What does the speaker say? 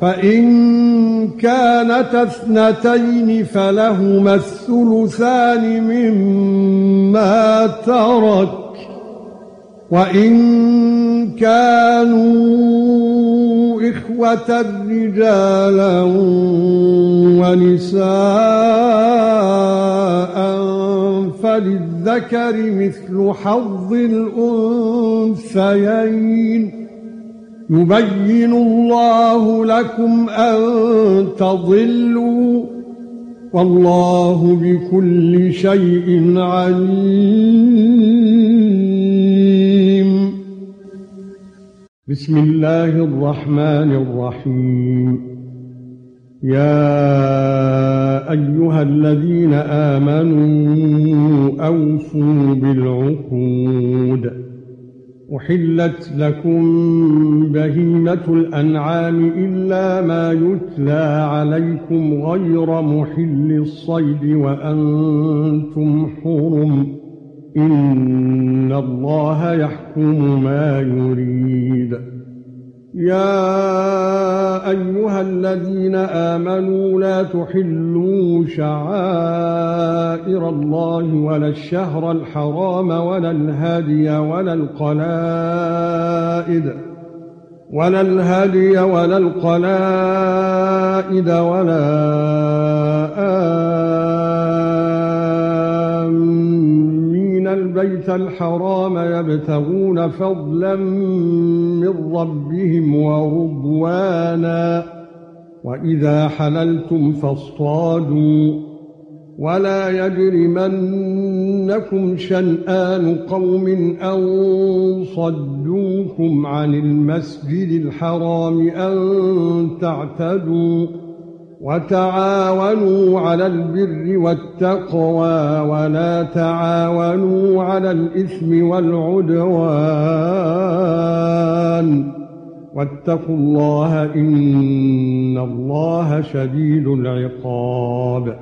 فإن كانت اثنتين فلهما الثلثان مما ترك وإن كانوا إخوة رجالا ونساء فللذكر مثل حظ الأنثيين يبين الله لكم أن تضلوا والله بكل شيء عليم. بسم الله الرحمن الرحيم. يا أيها الذين آمنوا أوفوا بالعقود. أحلت لكم بهيمة الأنعام إلا ما يتلى عليكم غير محل الصيد وأنتم حرم إن الله يحكم ما يريد. يا أيها الذين آمنوا لا تحلوا شعائر الله ولا الشهر الحرام ولا الهدي ولا القلائد ولا الهدي ولا القلائد ولا البيت الحرام يبتغون فضلا من ربهم ورضوانا. وإذا حللتم فاصطادوا. ولا يجرمنكم شنآن قوم أن صدوكم عن المسجد الحرام أن تعتدوا. وتعاونوا على البر والتقوى ولا تعاونوا على الإثم والعدوان واتقوا الله إن الله شديد العقاب